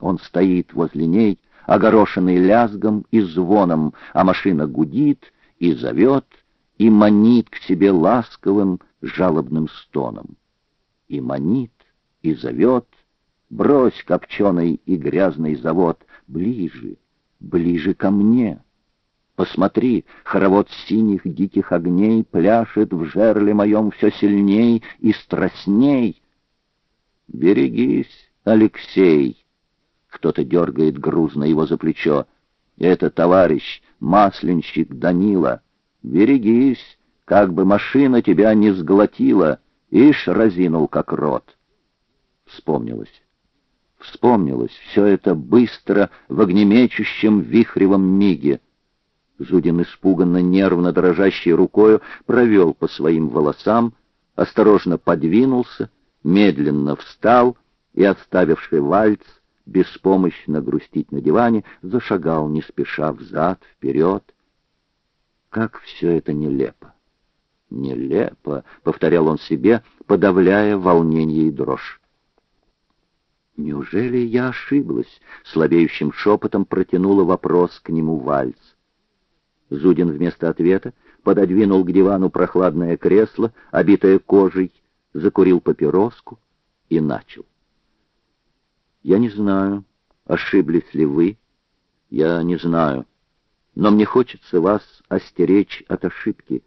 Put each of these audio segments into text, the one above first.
Он стоит возле ней, огорошенный лязгом и звоном, а машина гудит и зовет, и манит к себе ласковым, жалобным стоном. И манит, и зовет, брось копченый и грязный завод, ближе, ближе ко мне. Посмотри, хоровод синих диких огней пляшет в жерле моем все сильней и страстней. Берегись, Алексей! Кто-то дергает грузно его за плечо. Это товарищ, масленщик Данила. Берегись, как бы машина тебя не сглотила, ишь разинул как рот. Вспомнилось. Вспомнилось все это быстро в огнемечущем вихревом миге. Зудин испуганно, нервно дрожащей рукою провел по своим волосам, осторожно подвинулся, медленно встал и, оставивший вальц, беспомощно грустить на диване, зашагал, не спеша, взад, вперед. Как все это нелепо! Нелепо, — повторял он себе, подавляя волнение и дрожь. «Неужели я ошиблась?» — слабеющим шепотом протянула вопрос к нему Вальц. Зудин вместо ответа пододвинул к дивану прохладное кресло, обитое кожей, закурил папироску и начал. «Я не знаю, ошиблись ли вы, я не знаю, но мне хочется вас остеречь от ошибки.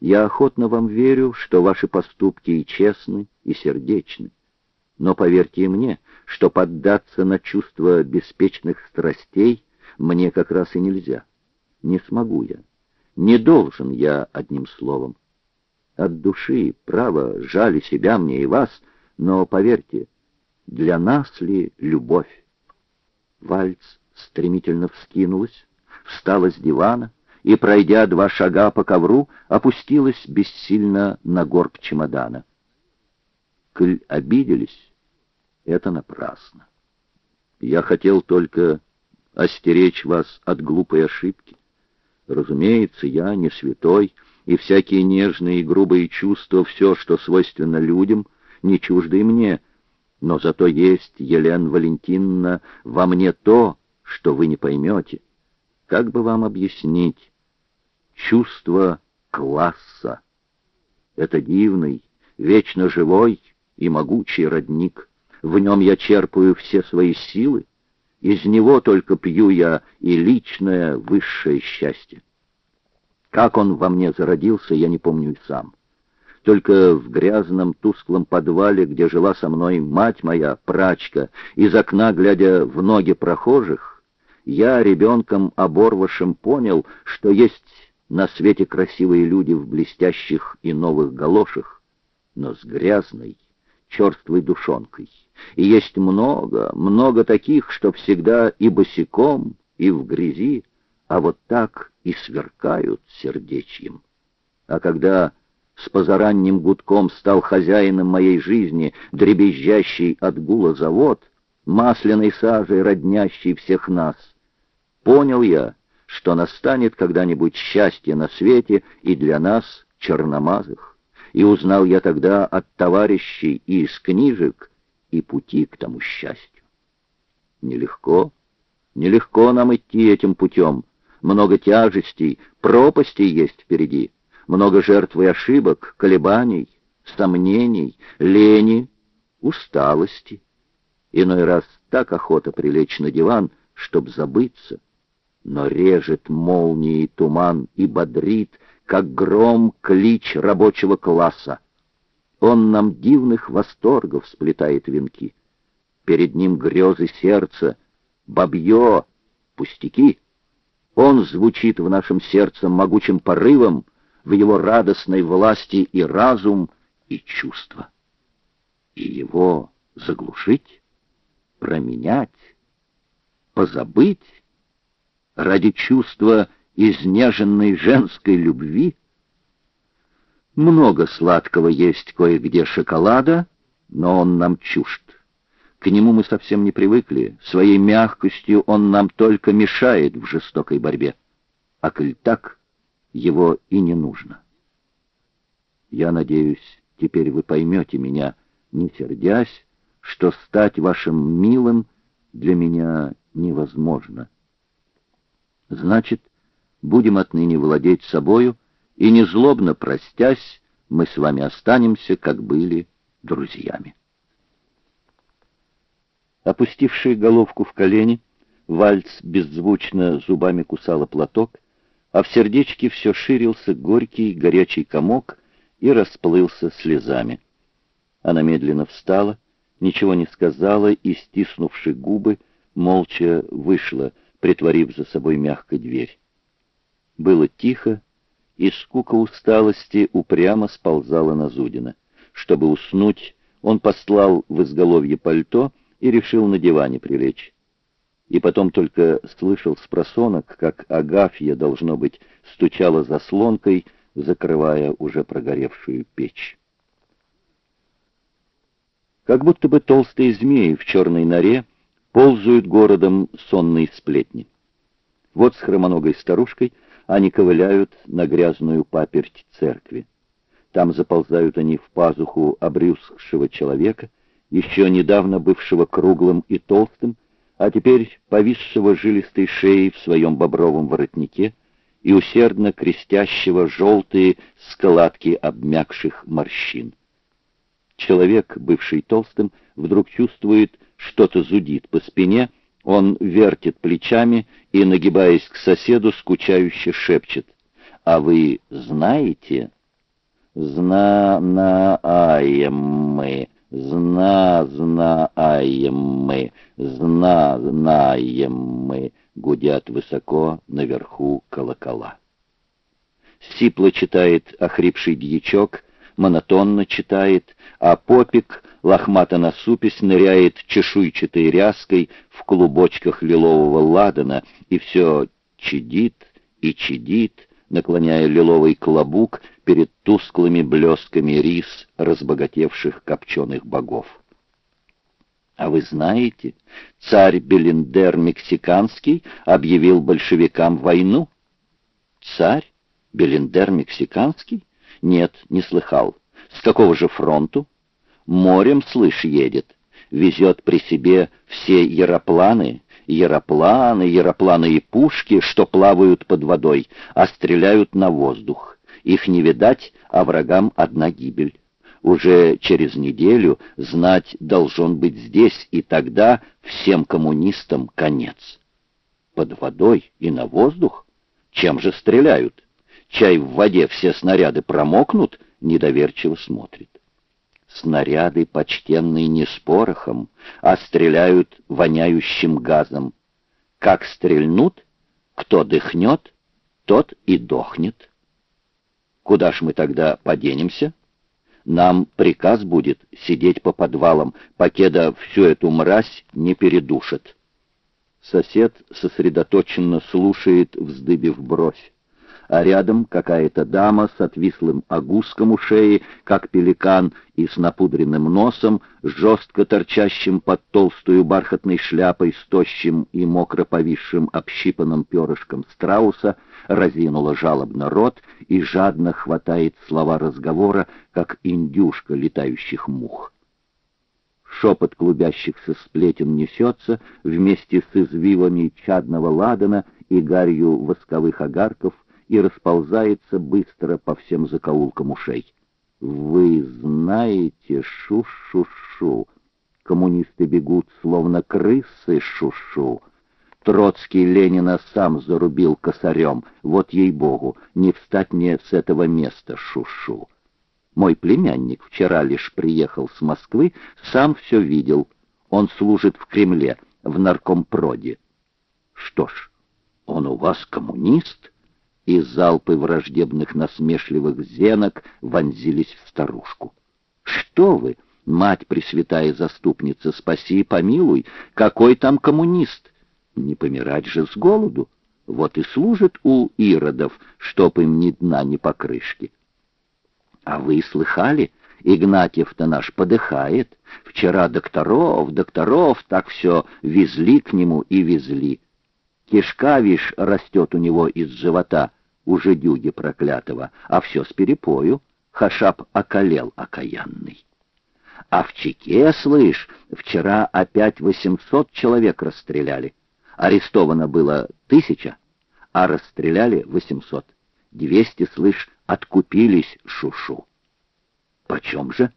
Я охотно вам верю, что ваши поступки и честны, и сердечны. Но поверьте мне, что поддаться на чувства беспечных страстей мне как раз и нельзя. Не смогу я. Не должен я, одним словом. От души, право, жали себя мне и вас, но, поверьте, для нас ли любовь? Вальц стремительно вскинулась, встала с дивана и, пройдя два шага по ковру, опустилась бессильно на горб чемодана. Коль обиделись, это напрасно. Я хотел только остеречь вас от глупой ошибки. Разумеется, я не святой, и всякие нежные и грубые чувства, все, что свойственно людям, не чужды мне, но зато есть, Елена Валентиновна, во мне то, что вы не поймете. Как бы вам объяснить? Чувство класса. Это дивный, вечно живой и могучий родник. В нем я черпаю все свои силы, из него только пью я и личное высшее счастье. Как он во мне зародился, я не помню и сам. Только в грязном тусклом подвале, где жила со мной мать моя, прачка, из окна, глядя в ноги прохожих, я, ребенком оборвавшим, понял, что есть на свете красивые люди в блестящих и новых галошах, но с грязной, черствой душонкой. И есть много, много таких, что всегда и босиком, и в грязи, а вот так и сверкают сердечьем. А когда с позаранним гудком стал хозяином моей жизни, дребезжащий от гула завод, масляной сажей роднящий всех нас, понял я, что настанет когда-нибудь счастье на свете и для нас, черномазых. И узнал я тогда от товарищей и из книжек и пути к тому счастью. Нелегко, нелегко нам идти этим путем. Много тяжестей, пропастей есть впереди, много жертв и ошибок, колебаний, сомнений, лени, усталости. Иной раз так охота прилечь на диван, чтоб забыться, но режет молнией туман и бодрит, как гром клич рабочего класса. Он нам дивных восторгов сплетает венки. Перед ним грезы сердца, бабье, пустяки. Он звучит в нашем сердце могучим порывом, в его радостной власти и разум, и чувство. И его заглушить, променять, позабыть ради чувства изнеженной женской любви. Много сладкого есть кое-где шоколада, но он нам чужд. К нему мы совсем не привыкли, своей мягкостью он нам только мешает в жестокой борьбе. А коль так, его и не нужно. Я надеюсь, теперь вы поймете меня, не сердясь, что стать вашим милым для меня невозможно. Значит, будем отныне владеть собою, и незлобно простясь, мы с вами останемся, как были друзьями. Опустивший головку в колени, Вальц беззвучно зубами кусала платок, а в сердечке все ширился горький горячий комок и расплылся слезами. Она медленно встала, ничего не сказала и, стиснувши губы, молча вышла, притворив за собой мягко дверь. Было тихо, и скука усталости упрямо сползала на Зудина. Чтобы уснуть, он послал в изголовье пальто и решил на диване прилечь. И потом только слышал с просонок, как Агафья, должно быть, стучала заслонкой, закрывая уже прогоревшую печь. Как будто бы толстые змеи в черной норе ползают городом сонные сплетни. Вот с хромоногой старушкой они ковыляют на грязную паперть церкви. Там заползают они в пазуху обрюзгшего человека, еще недавно бывшего круглым и толстым, а теперь повисшего жилистой шеей в своем бобровом воротнике и усердно крестящего желтые складки обмякших морщин. Человек, бывший толстым, вдруг чувствует, что-то зудит по спине, он вертит плечами и, нагибаясь к соседу, скучающе шепчет. «А вы знаете?» «Зна-на-аем мы, зна-знаем мы, зна-знаем мы», гудят высоко наверху колокола. Сипло читает охрипший дьячок, монотонно читает, а попик, лохмато насупясь, ныряет чешуйчатой ряской в клубочках лилового ладана и все чадит и чадит, наклоняя лиловый клобук перед тусклыми блесками рис разбогатевших копченых богов. А вы знаете, царь Белиндер Мексиканский объявил большевикам войну? Царь Белиндер Мексиканский? Нет, не слыхал. С какого же фронту? Морем, слышь, едет. Везет при себе все яропланы, яропланы, яропланы и пушки, что плавают под водой, а стреляют на воздух. Их не видать, а врагам одна гибель. Уже через неделю знать должен быть здесь, и тогда всем коммунистам конец. Под водой и на воздух? Чем же стреляют? Чай в воде все снаряды промокнут, недоверчиво смотрит. Снаряды почтенные не с порохом, а стреляют воняющим газом. Как стрельнут, кто дыхнет, тот и дохнет. Куда ж мы тогда поденемся? Нам приказ будет сидеть по подвалам, покеда всю эту мразь не передушат. Сосед сосредоточенно слушает, вздыбив бровь а рядом какая-то дама с отвислым огуском у шеи, как пеликан, и с напудренным носом, жестко торчащим под толстую бархатной шляпой с тощим и мокро повисшим общипанным перышком страуса, разинула жалобно рот и жадно хватает слова разговора, как индюшка летающих мух. Шепот клубящихся сплетен несется вместе с извивами чадного ладана и гарью восковых огарков — и расползается быстро по всем закоулкам ушей. Вы знаете, шу-шу-шу, коммунисты бегут, словно крысы, шу-шу. Троцкий Ленина сам зарубил косарем, вот ей-богу, не встать мне с этого места, шу-шу. Мой племянник вчера лишь приехал с Москвы, сам все видел. Он служит в Кремле, в наркомпроде. Что ж, он у вас коммунист? И залпы враждебных насмешливых зенок вонзились в старушку. «Что вы, мать Пресвятая Заступница, спаси и помилуй, какой там коммунист? Не помирать же с голоду, вот и служит у иродов, чтоб им ни дна, ни покрышки». «А вы слыхали?» Игнатьев-то наш подыхает. Вчера докторов, докторов так все везли к нему и везли. Кишка, вишь, растет у него из живота, у жидюги проклятого, а все с перепою. Хашаб околел окаянный. А в Чеке, слышь, вчера опять 800 человек расстреляли. Арестовано было тысяча, а расстреляли 800. 200, слышь, откупились шушу. Почем же?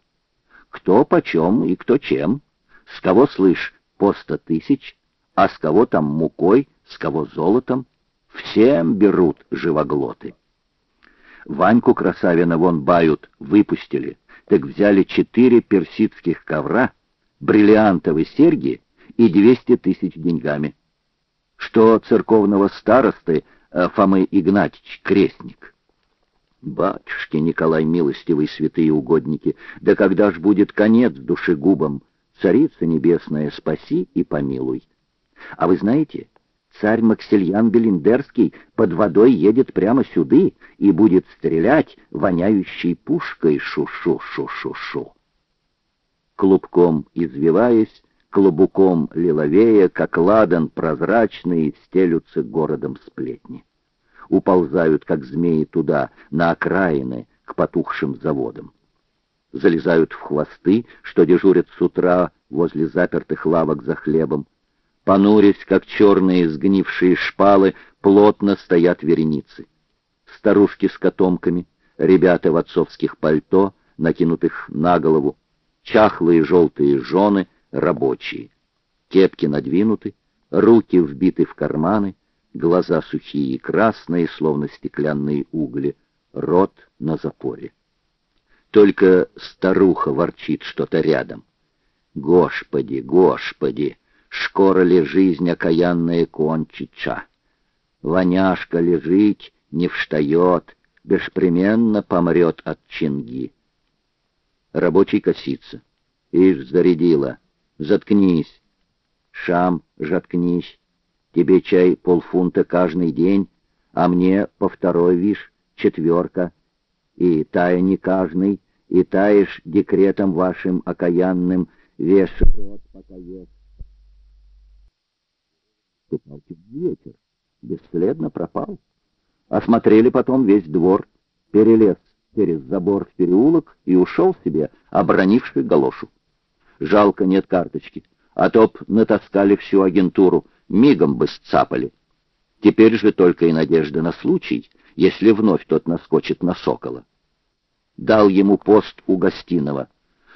Кто почем и кто чем? С кого, слышь, по сто тысяч, а с кого там мукой, с кого золотом? Всем берут живоглоты. Ваньку Красавина вон бают, выпустили, так взяли четыре персидских ковра, бриллиантовые серьги и двести тысяч деньгами. Что церковного старосты э, Фомы Игнатьич крестник. Батюшки Николай милостивый, святые угодники, да когда ж будет конец душегубам? Царица небесная, спаси и помилуй. А вы знаете, царь Максильян Белиндерский под водой едет прямо сюды и будет стрелять воняющей пушкой шу-шу-шу-шу-шу. Клубком извиваясь, клубуком лиловея, как ладан прозрачный, стелются городом сплетни. Уползают, как змеи, туда, на окраины, к потухшим заводам. Залезают в хвосты, что дежурят с утра возле запертых лавок за хлебом, Понурясь, как черные сгнившие шпалы, плотно стоят вереницы. Старушки с котомками, ребята в отцовских пальто, накинутых на голову, чахлые желтые жены, рабочие. Кепки надвинуты, руки вбиты в карманы, глаза сухие и красные, словно стеклянные угли, рот на запоре. Только старуха ворчит что-то рядом. «Господи, Господи!» Шкора ли жизнь окаянная кончича. Воняшка лежить не встает, беспременно помрет от чинги. Рабочий косится. Ишь, зарядила. Заткнись. Шам, заткнись. Тебе чай полфунта каждый день, а мне по второй, вишь, четверка. И тая не каждый, и таешь декретом вашим окаянным, веш рот пока ступал через ветер. Бесследно пропал. Осмотрели потом весь двор, перелез через забор в переулок и ушел себе, обронивший галошу. Жалко нет карточки, а то б натаскали всю агентуру, мигом бы сцапали. Теперь же только и надежда на случай, если вновь тот наскочит на сокола. Дал ему пост у гостиного.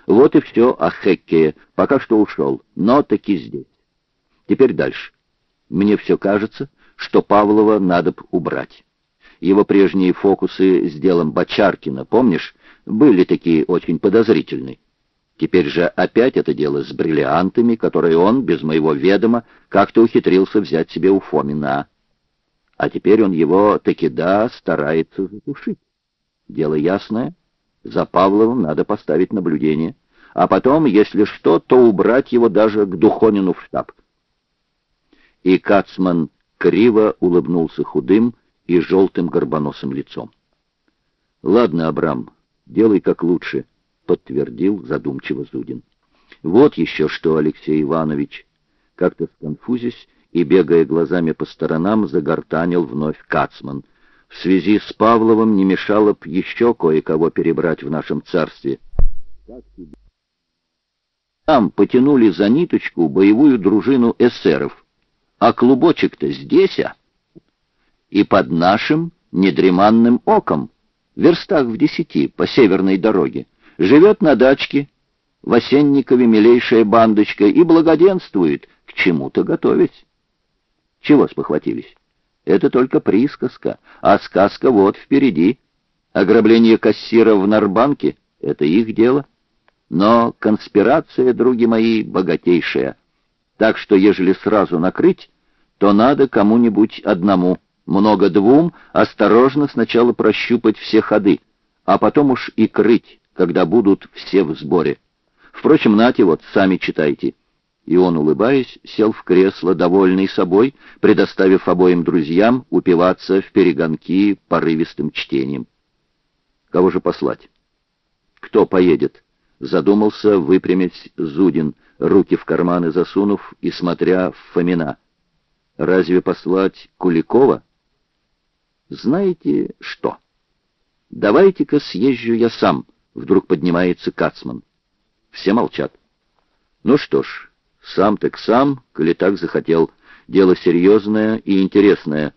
Вот и все о Хекке, пока что ушел, но таки здесь. Теперь дальше. Мне все кажется, что Павлова надо б убрать. Его прежние фокусы с делом Бочаркина, помнишь, были такие очень подозрительные. Теперь же опять это дело с бриллиантами, которые он, без моего ведома, как-то ухитрился взять себе у Фомина. А теперь он его таки да старается затушить. Дело ясное. За Павловым надо поставить наблюдение. А потом, если что, то убрать его даже к Духонину в штаб и Кацман криво улыбнулся худым и желтым горбоносым лицом. «Ладно, Абрам, делай как лучше», — подтвердил задумчиво Зудин. «Вот еще что, Алексей Иванович!» Как-то сконфузясь и, бегая глазами по сторонам, загортанил вновь Кацман. «В связи с Павловым не мешало б еще кое-кого перебрать в нашем царстве». Там потянули за ниточку боевую дружину эсеров — а клубочек-то здесь, а? И под нашим недреманным оком, в верстах в десяти, по северной дороге, живет на дачке, в Осенникове милейшая бандочка, и благоденствует, к чему-то готовясь. Чего спохватились? Это только присказка, а сказка вот впереди. Ограбление кассира в Нарбанке — это их дело. Но конспирация, други мои, богатейшая — так что, ежели сразу накрыть, то надо кому-нибудь одному, много двум, осторожно сначала прощупать все ходы, а потом уж и крыть, когда будут все в сборе. Впрочем, нате вот, сами читайте». И он, улыбаясь, сел в кресло, довольный собой, предоставив обоим друзьям упиваться в перегонки порывистым чтением. «Кого же послать?» «Кто поедет?» — задумался, выпрямясь Зудин — руки в карманы засунув и смотря в Фомина. «Разве послать Куликова?» «Знаете что? Давайте-ка съезжу я сам», — вдруг поднимается Кацман. Все молчат. Ну что ж, сам так сам, коли так захотел. Дело серьезное и интересное.